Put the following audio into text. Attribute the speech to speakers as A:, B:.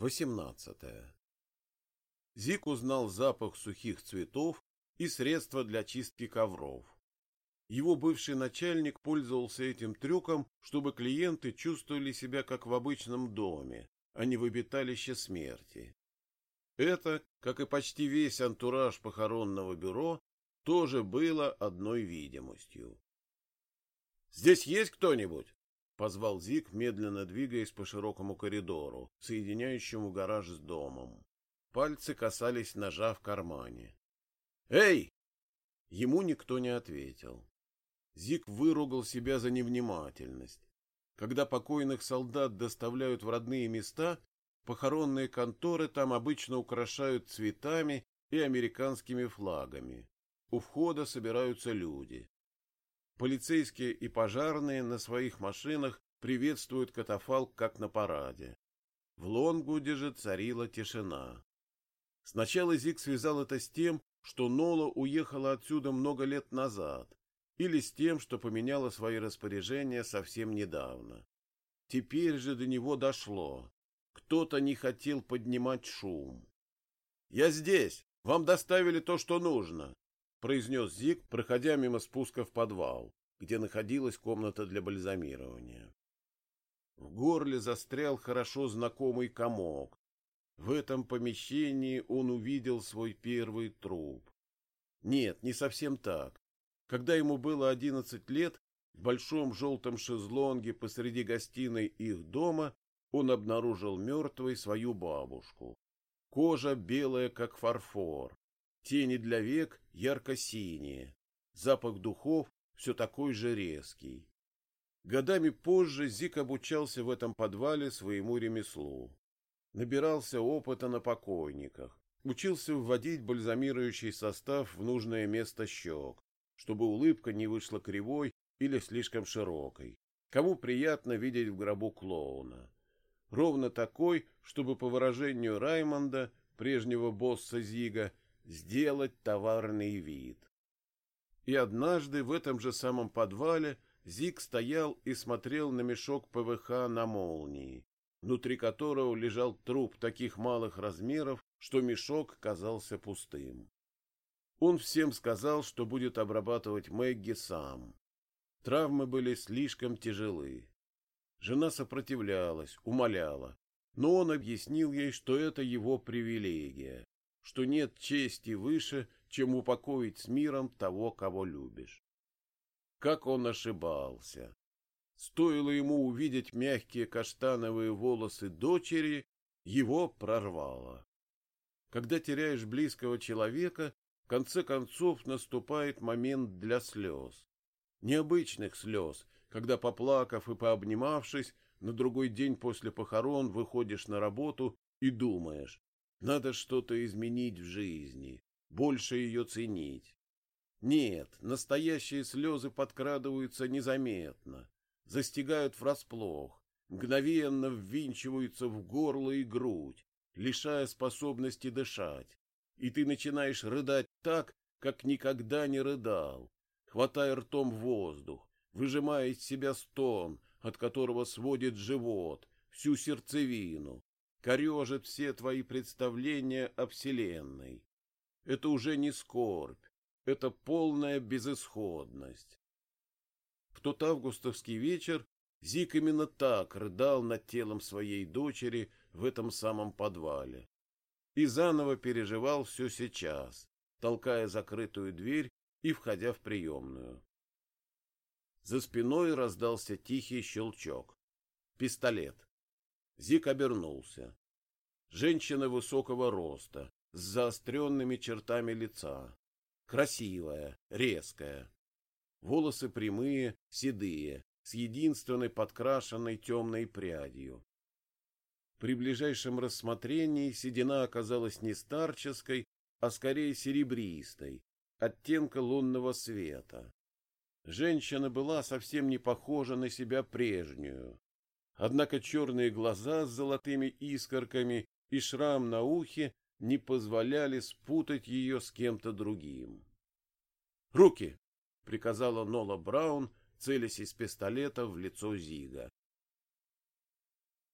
A: 18. Зик узнал запах сухих цветов и средства для чистки ковров. Его бывший начальник пользовался этим трюком, чтобы клиенты чувствовали себя как в обычном доме, а не в обиталище смерти. Это, как и почти весь антураж похоронного бюро, тоже было одной видимостью. «Здесь есть кто-нибудь?» — позвал Зик, медленно двигаясь по широкому коридору, соединяющему гараж с домом. Пальцы касались ножа в кармане. «Эй!» Ему никто не ответил. Зик выругал себя за невнимательность. Когда покойных солдат доставляют в родные места, похоронные конторы там обычно украшают цветами и американскими флагами. У входа собираются люди. Полицейские и пожарные на своих машинах приветствуют катафалк, как на параде. В Лонгвуде же царила тишина. Сначала Зик связал это с тем, что Нола уехала отсюда много лет назад, или с тем, что поменяла свои распоряжения совсем недавно. Теперь же до него дошло. Кто-то не хотел поднимать шум. «Я здесь! Вам доставили то, что нужно!» — произнес Зик, проходя мимо спуска в подвал, где находилась комната для бальзамирования. В горле застрял хорошо знакомый комок. В этом помещении он увидел свой первый труп. Нет, не совсем так. Когда ему было одиннадцать лет, в большом желтом шезлонге посреди гостиной их дома он обнаружил мертвой свою бабушку. Кожа белая, как фарфор, Тени для век ярко-синие, запах духов все такой же резкий. Годами позже Зик обучался в этом подвале своему ремеслу. Набирался опыта на покойниках, учился вводить бальзамирующий состав в нужное место щек, чтобы улыбка не вышла кривой или слишком широкой. Кому приятно видеть в гробу клоуна. Ровно такой, чтобы, по выражению Раймонда, прежнего босса Зига, сделать товарный вид. И однажды в этом же самом подвале Зик стоял и смотрел на мешок ПВХ на молнии, внутри которого лежал труп таких малых размеров, что мешок казался пустым. Он всем сказал, что будет обрабатывать Мэгги сам. Травмы были слишком тяжелы. Жена сопротивлялась, умоляла, но он объяснил ей, что это его привилегия что нет чести выше, чем упокоить с миром того, кого любишь. Как он ошибался! Стоило ему увидеть мягкие каштановые волосы дочери, его прорвало. Когда теряешь близкого человека, в конце концов наступает момент для слез. Необычных слез, когда, поплакав и пообнимавшись, на другой день после похорон выходишь на работу и думаешь, надо что-то изменить в жизни, больше ее ценить. Нет, настоящие слезы подкрадываются незаметно, застигают врасплох, мгновенно ввинчиваются в горло и грудь, лишая способности дышать, и ты начинаешь рыдать так, как никогда не рыдал, хватая ртом воздух, выжимая из себя стон, от которого сводит живот, всю сердцевину, корежит все твои представления о Вселенной. Это уже не скорбь, это полная безысходность. В тот августовский вечер Зик именно так рыдал над телом своей дочери в этом самом подвале. И заново переживал все сейчас, толкая закрытую дверь и входя в приемную. За спиной раздался тихий щелчок. Пистолет. Зик обернулся. Женщина высокого роста, с заостренными чертами лица. Красивая, резкая. Волосы прямые, седые, с единственной подкрашенной темной прядью. При ближайшем рассмотрении седина оказалась не старческой, а скорее серебристой, оттенка лунного света. Женщина была совсем не похожа на себя прежнюю. Однако черные глаза с золотыми искорками и шрам на ухе не позволяли спутать ее с кем-то другим. «Руки!» — приказала Нола Браун, целясь из пистолета в лицо Зига.